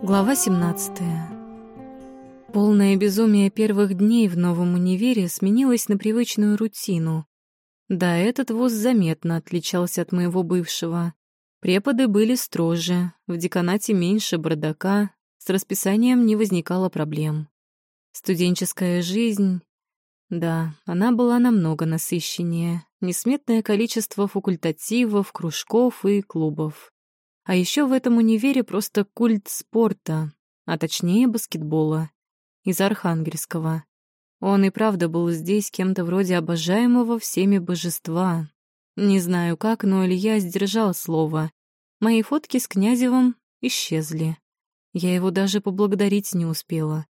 Глава 17. Полное безумие первых дней в новом универе сменилось на привычную рутину. Да, этот вуз заметно отличался от моего бывшего. Преподы были строже, в деканате меньше бардака, с расписанием не возникало проблем. Студенческая жизнь... Да, она была намного насыщеннее. Несметное количество факультативов, кружков и клубов. А еще в этом универе просто культ спорта, а точнее баскетбола, из Архангельского. Он и правда был здесь кем-то вроде обожаемого всеми божества. Не знаю как, но Илья сдержал слово. Мои фотки с Князевым исчезли. Я его даже поблагодарить не успела.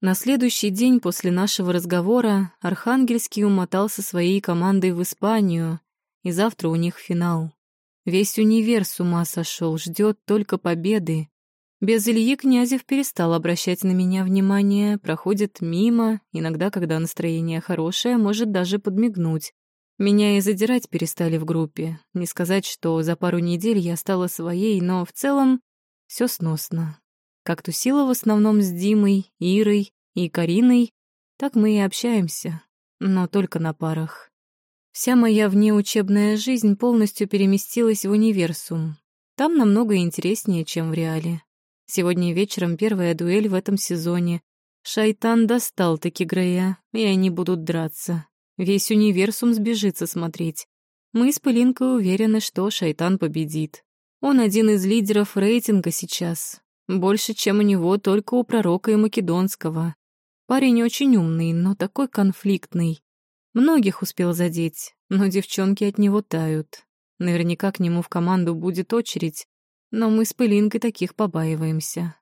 На следующий день после нашего разговора Архангельский умотал со своей командой в Испанию, и завтра у них финал. Весь универ с ума сошел, ждет только победы. Без Ильи Князев перестал обращать на меня внимание, проходит мимо, иногда, когда настроение хорошее, может даже подмигнуть. Меня и задирать перестали в группе. Не сказать, что за пару недель я стала своей, но в целом все сносно. Как тусила в основном с Димой, Ирой и Кариной, так мы и общаемся, но только на парах. Вся моя внеучебная жизнь полностью переместилась в универсум. Там намного интереснее, чем в реале. Сегодня вечером первая дуэль в этом сезоне. Шайтан достал таки Грея, и они будут драться. Весь универсум сбежится смотреть. Мы с Пылинкой уверены, что Шайтан победит. Он один из лидеров рейтинга сейчас. Больше, чем у него, только у пророка и Македонского. Парень очень умный, но такой конфликтный. Многих успел задеть, но девчонки от него тают. Наверняка к нему в команду будет очередь, но мы с Пылинкой таких побаиваемся.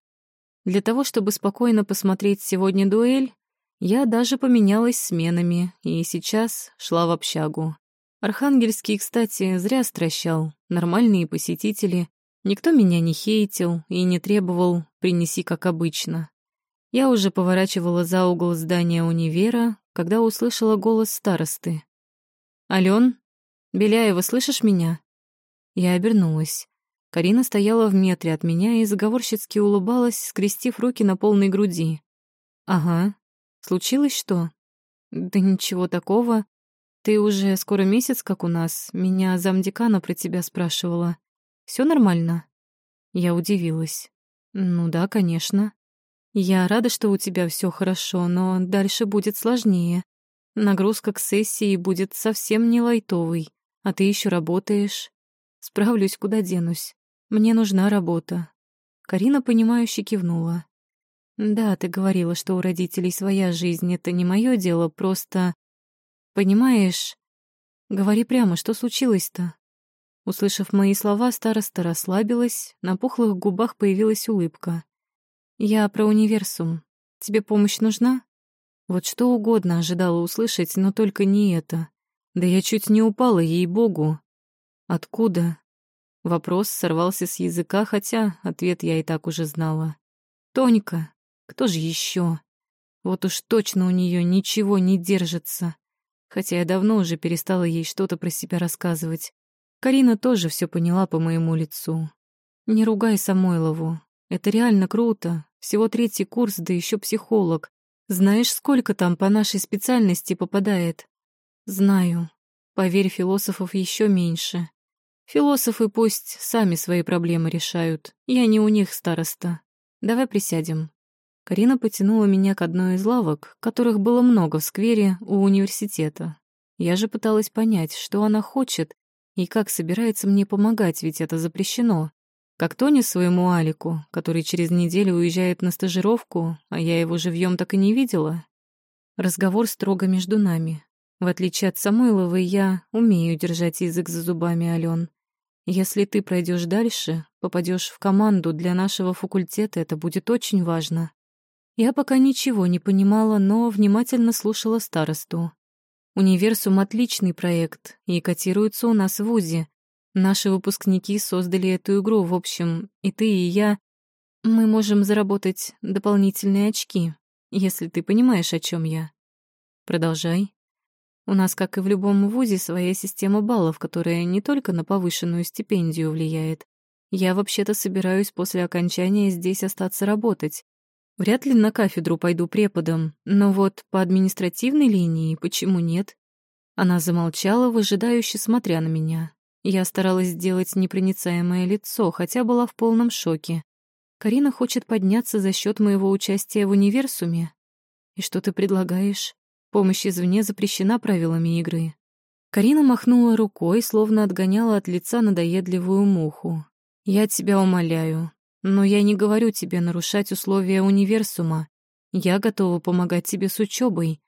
Для того, чтобы спокойно посмотреть сегодня дуэль, я даже поменялась сменами и сейчас шла в общагу. Архангельский, кстати, зря стращал. Нормальные посетители. Никто меня не хейтил и не требовал «принеси, как обычно». Я уже поворачивала за угол здания универа, когда услышала голос старосты. «Алён? Беляева, слышишь меня?» Я обернулась. Карина стояла в метре от меня и заговорщицки улыбалась, скрестив руки на полной груди. «Ага. Случилось что?» «Да ничего такого. Ты уже скоро месяц, как у нас. Меня замдекана про тебя спрашивала. Все нормально?» Я удивилась. «Ну да, конечно. Я рада, что у тебя все хорошо, но дальше будет сложнее. Нагрузка к сессии будет совсем не лайтовой, а ты еще работаешь. Справлюсь, куда денусь. Мне нужна работа. Карина, понимающе кивнула. Да, ты говорила, что у родителей своя жизнь, это не мое дело, просто... Понимаешь? Говори прямо, что случилось-то? Услышав мои слова, староста расслабилась, на пухлых губах появилась улыбка. «Я про универсум. Тебе помощь нужна?» Вот что угодно ожидала услышать, но только не это. Да я чуть не упала, ей-богу. «Откуда?» Вопрос сорвался с языка, хотя ответ я и так уже знала. «Тонька. Кто же еще? Вот уж точно у нее ничего не держится. Хотя я давно уже перестала ей что-то про себя рассказывать. Карина тоже все поняла по моему лицу. Не ругай Самойлову. Это реально круто. Всего третий курс, да еще психолог. Знаешь, сколько там по нашей специальности попадает? Знаю. Поверь, философов еще меньше. Философы пусть сами свои проблемы решают. Я не у них староста. Давай присядем. Карина потянула меня к одной из лавок, которых было много в сквере у университета. Я же пыталась понять, что она хочет и как собирается мне помогать, ведь это запрещено. Как Тони своему Алику, который через неделю уезжает на стажировку, а я его живьем так и не видела. Разговор строго между нами. В отличие от Самойловой, я умею держать язык за зубами, Ален. Если ты пройдешь дальше, попадешь в команду для нашего факультета, это будет очень важно. Я пока ничего не понимала, но внимательно слушала старосту. Универсум — отличный проект и котируется у нас в УЗИ, Наши выпускники создали эту игру, в общем, и ты, и я. Мы можем заработать дополнительные очки, если ты понимаешь, о чем я. Продолжай. У нас, как и в любом вузе, своя система баллов, которая не только на повышенную стипендию влияет, Я вообще-то собираюсь после окончания здесь остаться работать. Вряд ли на кафедру пойду преподом, но вот по административной линии почему нет? Она замолчала, выжидающе смотря на меня. Я старалась сделать непроницаемое лицо, хотя была в полном шоке. Карина хочет подняться за счет моего участия в универсуме. И что ты предлагаешь? Помощь извне запрещена правилами игры. Карина махнула рукой, словно отгоняла от лица надоедливую муху. «Я тебя умоляю, но я не говорю тебе нарушать условия универсума. Я готова помогать тебе с учебой.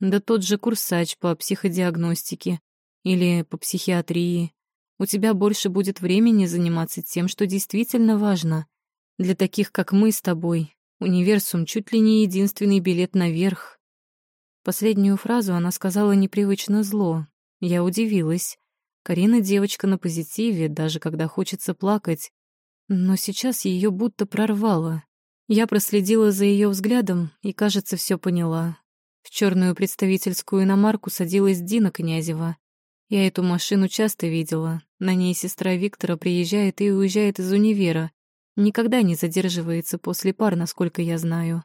Да тот же курсач по психодиагностике или по психиатрии. У тебя больше будет времени заниматься тем, что действительно важно. Для таких, как мы с тобой, универсум чуть ли не единственный билет наверх». Последнюю фразу она сказала непривычно зло, я удивилась. Карина девочка на позитиве, даже когда хочется плакать. Но сейчас ее будто прорвало. Я проследила за ее взглядом и, кажется, все поняла. В черную представительскую иномарку садилась Дина Князева. Я эту машину часто видела. На ней сестра Виктора приезжает и уезжает из универа. Никогда не задерживается после пар, насколько я знаю.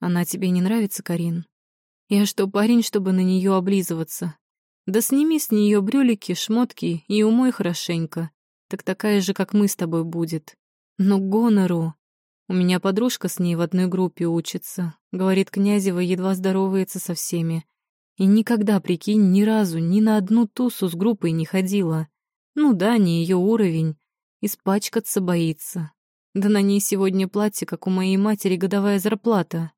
Она тебе не нравится, Карин? Я что, парень, чтобы на нее облизываться? Да сними с нее брюлики, шмотки и умой хорошенько. Так такая же, как мы с тобой будет. Но гонору... У меня подружка с ней в одной группе учится. Говорит, Князева едва здоровается со всеми. И никогда, прикинь, ни разу, ни на одну тусу с группой не ходила. Ну да, не ее уровень. Испачкаться боится. Да на ней сегодня платье, как у моей матери, годовая зарплата.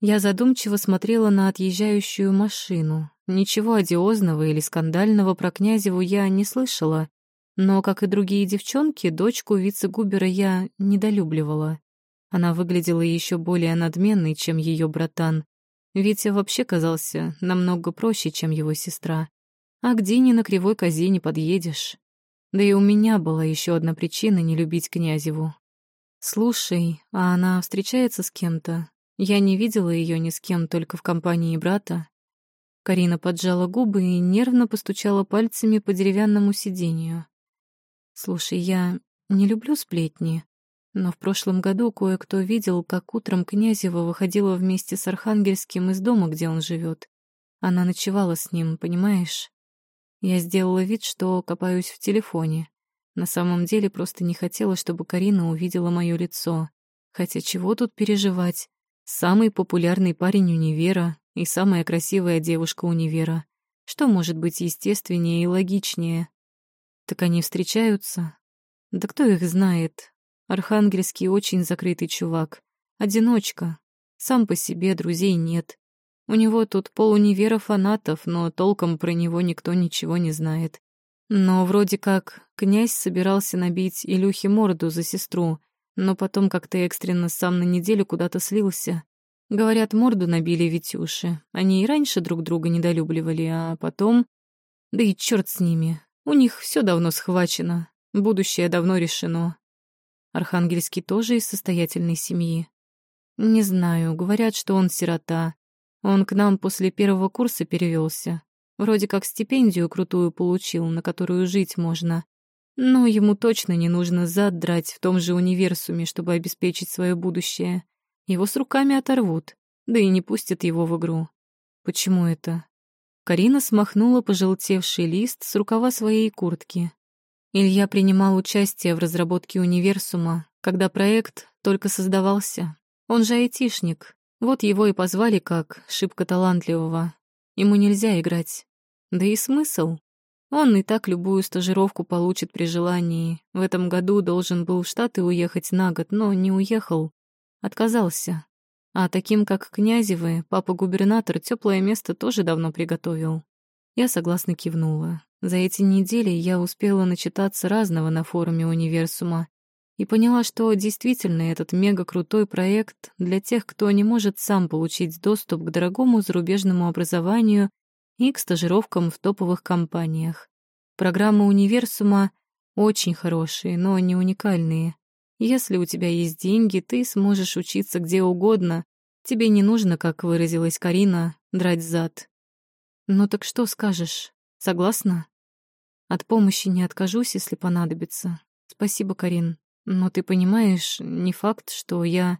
Я задумчиво смотрела на отъезжающую машину. Ничего одиозного или скандального про Князеву я не слышала, но, как и другие девчонки, дочку вице-губера я недолюбливала. Она выглядела еще более надменной, чем ее братан. Витя вообще казался намного проще, чем его сестра. А к Дине на кривой козе не подъедешь. Да и у меня была еще одна причина не любить Князеву. «Слушай, а она встречается с кем-то?» Я не видела ее ни с кем, только в компании брата. Карина поджала губы и нервно постучала пальцами по деревянному сиденью. «Слушай, я не люблю сплетни, но в прошлом году кое-кто видел, как утром Князева выходила вместе с Архангельским из дома, где он живет. Она ночевала с ним, понимаешь? Я сделала вид, что копаюсь в телефоне. На самом деле просто не хотела, чтобы Карина увидела мое лицо. Хотя чего тут переживать? Самый популярный парень универа и самая красивая девушка универа. Что может быть естественнее и логичнее? Так они встречаются? Да кто их знает? Архангельский очень закрытый чувак. Одиночка. Сам по себе друзей нет. У него тут полунивера фанатов, но толком про него никто ничего не знает. Но вроде как князь собирался набить Илюхе морду за сестру — но потом как-то экстренно сам на неделю куда-то слился. Говорят, морду набили Витюши. Они и раньше друг друга недолюбливали, а потом... Да и черт с ними. У них все давно схвачено. Будущее давно решено. Архангельский тоже из состоятельной семьи. Не знаю, говорят, что он сирота. Он к нам после первого курса перевелся. Вроде как стипендию крутую получил, на которую жить можно. Но ему точно не нужно зад драть в том же универсуме, чтобы обеспечить свое будущее. Его с руками оторвут, да и не пустят его в игру. Почему это? Карина смахнула пожелтевший лист с рукава своей куртки. Илья принимал участие в разработке универсума, когда проект только создавался. Он же айтишник. Вот его и позвали как шибко талантливого. Ему нельзя играть. Да и смысл? Он и так любую стажировку получит при желании. В этом году должен был в Штаты уехать на год, но не уехал. Отказался. А таким, как Князевы, папа-губернатор теплое место тоже давно приготовил. Я согласно кивнула. За эти недели я успела начитаться разного на форуме универсума и поняла, что действительно этот мега-крутой проект для тех, кто не может сам получить доступ к дорогому зарубежному образованию и к стажировкам в топовых компаниях. Программы универсума очень хорошие, но не уникальные. Если у тебя есть деньги, ты сможешь учиться где угодно. Тебе не нужно, как выразилась Карина, драть зад. Ну так что скажешь? Согласна? От помощи не откажусь, если понадобится. Спасибо, Карин. Но ты понимаешь, не факт, что я...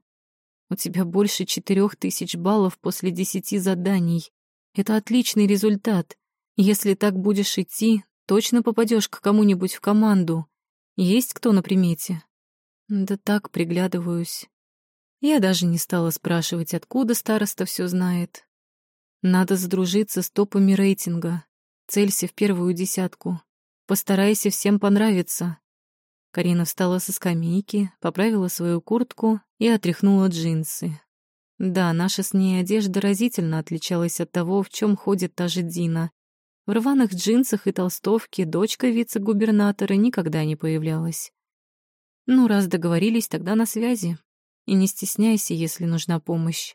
У тебя больше четырех тысяч баллов после десяти заданий. Это отличный результат. Если так будешь идти, точно попадешь к кому-нибудь в команду. Есть кто на примете? Да так, приглядываюсь. Я даже не стала спрашивать, откуда староста все знает. Надо задружиться с топами рейтинга. Целься в первую десятку. Постарайся всем понравиться. Карина встала со скамейки, поправила свою куртку и отряхнула джинсы. Да, наша с ней одежда разительно отличалась от того, в чем ходит та же Дина. В рваных джинсах и толстовке дочка вице-губернатора никогда не появлялась. Ну, раз договорились, тогда на связи. И не стесняйся, если нужна помощь.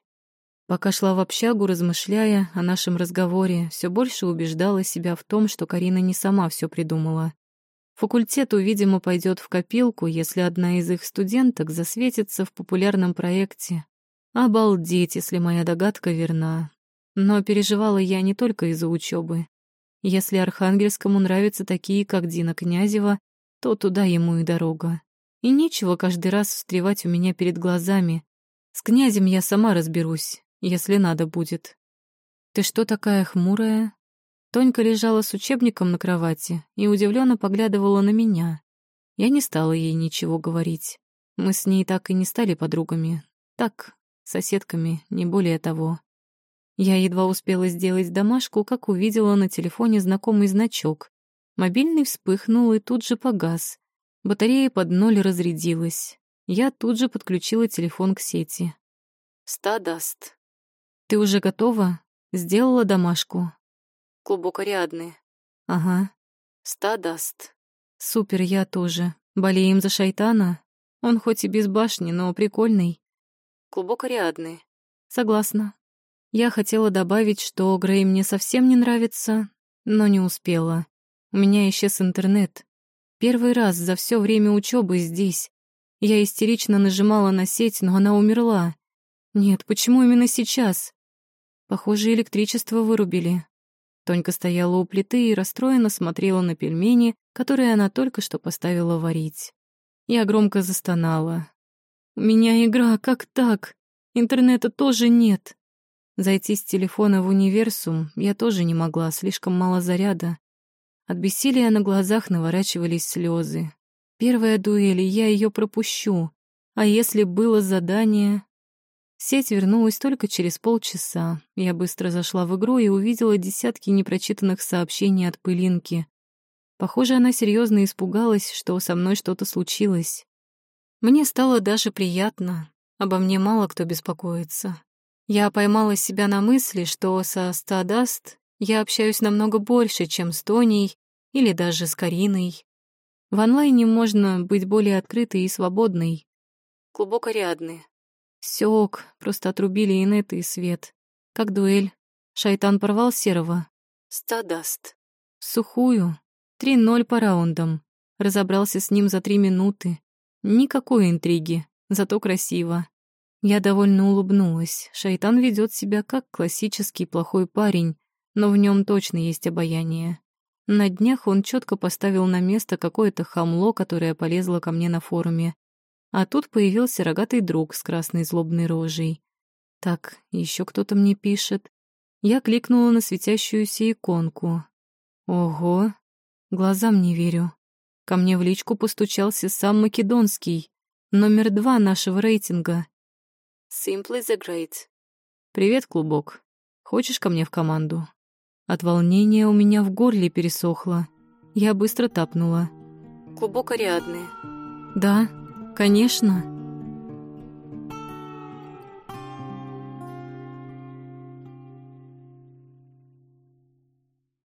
Пока шла в общагу, размышляя о нашем разговоре, все больше убеждала себя в том, что Карина не сама все придумала. Факультету, видимо, пойдет в копилку, если одна из их студенток засветится в популярном проекте. Обалдеть, если моя догадка верна. Но переживала я не только из-за учебы. Если Архангельскому нравятся такие, как Дина Князева, то туда ему и дорога. И нечего каждый раз встревать у меня перед глазами. С князем я сама разберусь, если надо будет. Ты что такая хмурая? Тонька лежала с учебником на кровати и удивленно поглядывала на меня. Я не стала ей ничего говорить. Мы с ней так и не стали подругами. Так, соседками, не более того. Я едва успела сделать домашку, как увидела на телефоне знакомый значок. Мобильный вспыхнул и тут же погас. Батарея под ноль разрядилась. Я тут же подключила телефон к сети. «Стадаст», ты уже готова? Сделала домашку? Клубок Ариадны. Ага. Стадаст. Супер, я тоже. Болеем за шайтана? Он хоть и без башни, но прикольный. Клубок Ариадны. Согласна. Я хотела добавить, что Грей мне совсем не нравится, но не успела. У меня исчез интернет. Первый раз за все время учебы здесь. Я истерично нажимала на сеть, но она умерла. Нет, почему именно сейчас? Похоже, электричество вырубили. Тонька стояла у плиты и расстроенно смотрела на пельмени, которые она только что поставила варить. Я громко застонала. «У меня игра, как так? Интернета тоже нет». Зайти с телефона в универсум я тоже не могла, слишком мало заряда. От бессилия на глазах наворачивались слезы. Первая дуэль, я ее пропущу. А если было задание, Сеть вернулась только через полчаса. Я быстро зашла в игру и увидела десятки непрочитанных сообщений от пылинки. Похоже, она серьезно испугалась, что со мной что-то случилось. Мне стало даже приятно. Обо мне мало кто беспокоится. Я поймала себя на мысли, что со Стадаст я общаюсь намного больше, чем с Тоней или даже с Кариной. В онлайне можно быть более открытой и свободной. Клубок Ариадны. Все ок, просто отрубили инеты и свет. Как дуэль. Шайтан порвал серого. Стадаст. Сухую. Три ноль по раундам. Разобрался с ним за три минуты. Никакой интриги, зато красиво. Я довольно улыбнулась. Шайтан ведет себя как классический плохой парень, но в нем точно есть обаяние. На днях он четко поставил на место какое-то хамло, которое полезло ко мне на форуме. А тут появился рогатый друг с красной злобной рожей. Так, еще кто-то мне пишет. Я кликнула на светящуюся иконку. Ого, глазам не верю. Ко мне в личку постучался сам Македонский, номер два нашего рейтинга. Simply the Great. Привет, клубок. Хочешь ко мне в команду? От волнения у меня в горле пересохло. Я быстро тапнула. Клубок Ариадны. Да, «Конечно»,